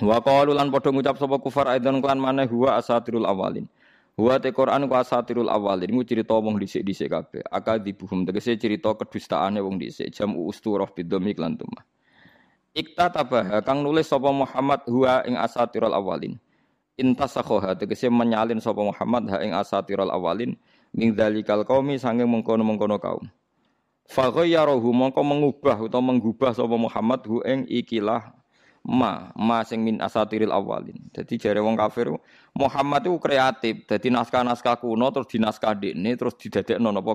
Wa qalu lan padha ngucap sapa kufar aidan klan maneh huwa asatirul awalin. Huwa te Quran ku asatirul awalin iku cerita wong dhisik-dhisik kabeh. Akadibuhum tegese cerita kedustaane wong dhisik jam usturah bidomi lan tumah. Ikta tabah kang nulis sapa Muhammad huwa ing asatirul awalin. Intasakhoha tegese menyalin sapa Muhammad ha ing asatirul awalin min dzalikal qaumi sange mengkono-mengkono kaum. Fa ghayyarahu mongko mengubah utawa menggubah sapa Muhammad hu ing ikilah ma ma sing min asatiril awalin. Jadi jare wong kafir Muhammad itu kreatif. Jadi naskah-naskah kuno terus dinaskah ini terus didadekno napa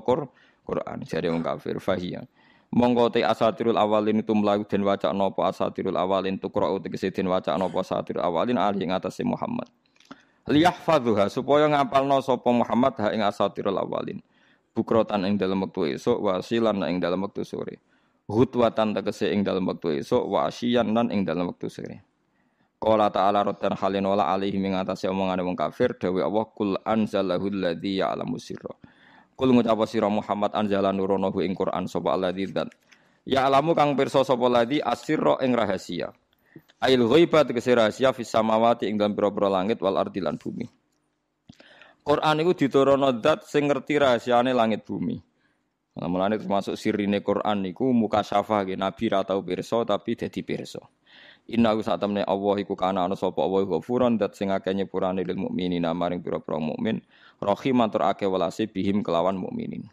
Quran jare wong kafir fahiyah. Monggo te asatirul awalin itu mlayu den waca napa asatirul awalin tu qra'u tegese den waca napa asatirul awalin ali ing atase Muhammad. Liyahfadhuha supaya ngapalno sapa Muhammad ha ing asatirul awalin. Bukrotan ing dalam wektu esuk wasilan ing dalam wektu sore. Hutwatan tegese ing dalam waktu esok wa asyian lan ing dalam waktu sore. Qala ta'ala raddan halin wala alaihi ing atase omongane wong kafir dawe Allah kul anzalahu alladzi ya'lamu sirra. Kul ngucap sira Muhammad anzala nuronahu ing Quran sapa alladzi dan Ya alamu kang pirsa sapa ladzi asirra ing rahasia. Ail ghaiba tegese rahasia fis samawati ing dalam pira-pira langit wal ardi lan bumi. Quran iku diturunno zat sing ngerti rahasiane langit bumi. Nah, termasuk sirine Quran muka syafa ge nabi ra tau pirsa tapi dadi pirsa. Inna ku sak temne Allah iku kana ana sapa Allah ghafuron dat sing akeh nyepurane lil mukminina maring pira-pira mukmin rahiman tur akeh welase bihim kelawan mukminin.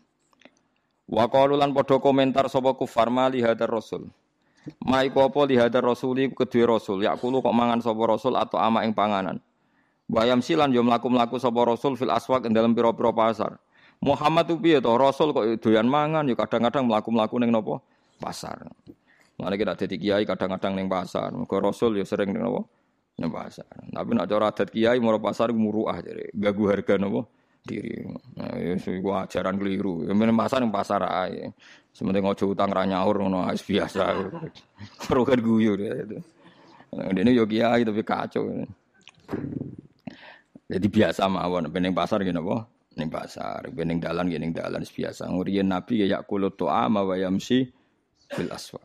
Wa qalu padha komentar sapa kufar mali hadar rasul. Ma iku apa li hadar rasul iku kedue rasul yakulu kok mangan sapa rasul atau ama ing panganan. Bayam silan yo mlaku-mlaku sapa rasul fil aswaq ing dalem pira-pira pasar. Muhammad itu piye to? Rasul kok doyan mangan ya kadang-kadang mlaku-mlaku ning napa? Pasar. Mulane kita dadi kiai kadang-kadang ning pasar. Muga Rasul ya sering ning napa? Ning pasar. Tapi nek cara adat kiai moro pasar muruah jare, gagu harga napa? diri. Nah, ya iku ajaran keliru. Ya men pasar ning pasar ae. Sementing aja utang ra nyaur ngono biasa. Perlu kan guyu dia itu. Nah, ini yo kiai tapi kacau. Jadi biasa mawon, bening pasar gini apa? Ning pasar, bening dalan ning dalan biasa. Nguriyen Nabi ya yakulu tu'ama wa yamsi bil aswa.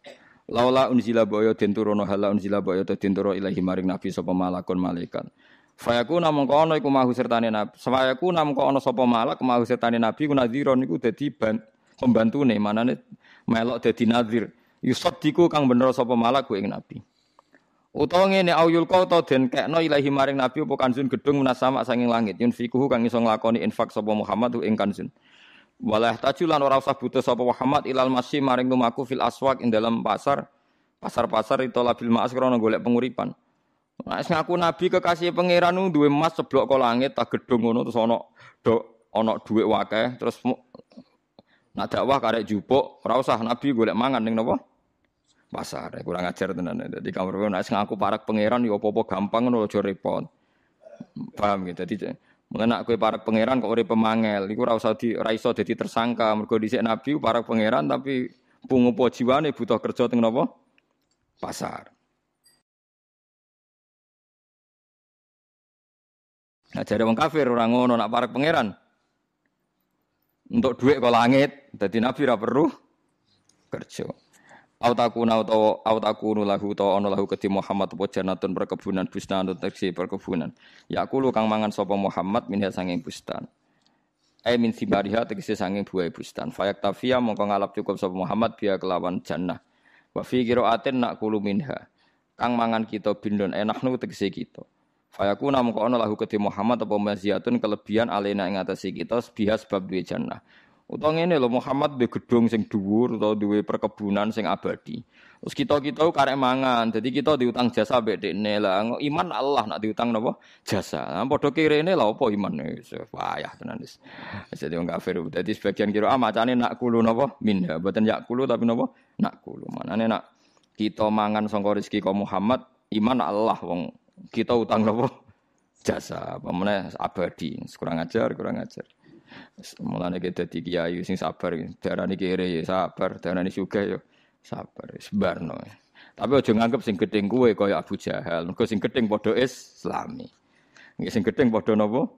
Laula unzila boyo den turono hala unzila boyo to ilahi maring Nabi sapa malakun malaikat. Fayaku namung kono iku mahu sertane Nabi. Fayaku namung kono sapa malak mahu sertane Nabi ku nadhiron iku dadi pembantune manane melok dadi nadhir. Yusaddiku kang bener sapa malak ku ing Nabi. Utawa ngene auyul kau to den kekno ilahi maring nabi apa kanjun gedung menasama sanging langit yun fikuhu kang iso nglakoni infak sapa Muhammad ing kanjun. Walah tajulan ora usah butuh sapa Muhammad ilal masih maring lumaku fil aswak ing dalam pasar. Pasar-pasar itu labil ma'as krana golek penguripan. Nah, ngaku nabi kekasih pangeran nu duwe emas seblok kok langit tak gedung ngono terus ana do ana dhuwit wakeh terus nak dakwah karek jupuk ora usah nabi golek mangan ning napa? Pasar. Kurang ajar tenan. Jadi kamar nek ngaku parak pangeran ya apa-apa gampang ngono aja repot. Paham gitu. Jadi mengenai kue parak pangeran kok urip pemangel, iku ora di ora iso dadi tersangka. Mergo dhisik nabi parak pangeran tapi pungupo jiwane butuh kerja teng napa? Pasar. Nah, jadi wong kafir orang ngono nak parak pangeran. Untuk duit kok langit, jadi nabi ora perlu kerja. Au takuna utawa au takunu lahu utawa ana lahu kedhi Muhammad apa janatun perkebunan bustan tegese perkebunan. Yakulu kang mangan sapa Muhammad minha sanging bustan. Ai min sibariha tegese sanging buah bustan. Fayak tafia mongko ngalap cukup sapa Muhammad biya kelawan jannah. Wa fi qiraatin nakulu minha. Kang mangan kita bindon enaknu tegese kita. Fayakuna mongko ana lahu kedhi Muhammad apa maziyatun kelebihan alena ing atase kita biha sebab duwe jannah. Utawa ngene lho Muhammad duwe gedung sing dhuwur utawa duwe perkebunan sing abadi. Terus kita-kita karek mangan, jadi kita diutang jasa mbek dekne lah. Iman Allah nak diutang napa? Jasa. Nah, padha kirene lha apa iman payah tenan wis. Jadi wong kafir. Dadi sebagian kira ah macane nak kulo napa? Min. Mboten yak kulo tapi napa? Nak kulo. Manane nak kita mangan sangka rezeki kok Muhammad, iman Allah wong kita utang napa? Jasa. Apa abadi. Kurang ajar, kurang ajar. Mulane kita dadi kiai sing sabar, darani kere ya sabar, darani sugih ya sabar, sebarno. Tapi aja nganggep sing gedeng kuwe kaya Abu Jahal, mergo sing gedeng padha Islami. Nggih sing gedeng padha napa?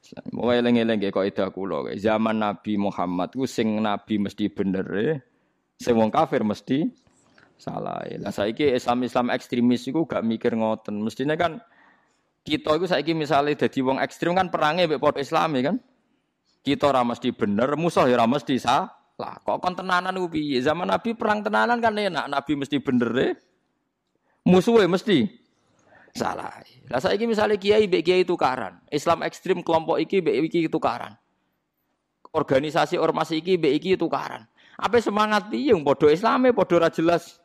Islam. Mau eling-eling kok ida kula Zaman Nabi Muhammad ku sing nabi mesti bener e, sing wong kafir mesti salah. Lah saiki Islam-Islam ekstremis iku gak mikir ngoten. Mestinya kan kita itu saiki misalnya jadi wong ekstrim kan perangnya mbek padha Islami kan. Kita ora mesti bener, musuh ya ora mesti salah. Kok kon tenanan ku? Zaman Nabi perang tenanan kan enak, Nabi mesti bener e. Musuhe mesti salah. Lah saiki misalnya kiai mbek kiai tukaran, Islam ekstrim kelompok iki mbek iki tukaran. Organisasi ormas iki mbek iki tukaran. Apa semangat piye padha Islame padha ora jelas.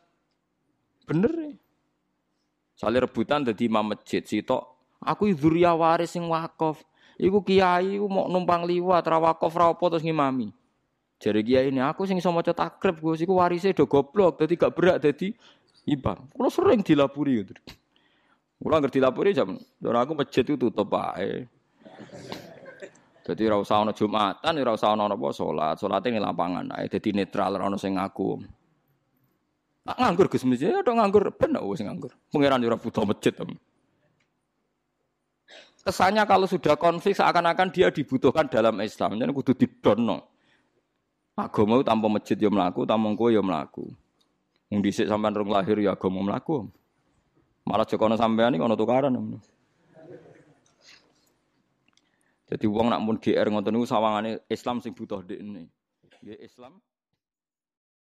Bener e. Soalnya rebutan dadi imam masjid sitok Aku dzurriya waris sing wakaf. Iku kiai iku mau numpang liwat ra wakaf ra apa terus ngimami. Jare kiai ini aku sing iso maca takrib Gus iku warise do goblok dadi gak berak dadi imam. Kulo sering dilapuri gitu. Kulo ngerti dilapuri jam ora aku masjid itu tutup ae. Jadi ora usah Jumatan, ora usah ana apa ning lapangan ae dadi netral ora ana sing ngaku. Nganggur Gus mesti ada nganggur ben wis nganggur. Pangeran ora butuh masjid. Kesannya kalau sudah konflik seakan-akan dia dibutuhkan dalam Islam. Jadi kudu didono. Agama tanpa masjid ya melaku, tanpa kowe ya melaku. Wong dhisik sampean lahir ya agama melaku. Malah jokono sampean iki tukaran. Jadi wong nak mun GR ngoten niku sawangane Islam sing butuh ndekne. Ya Islam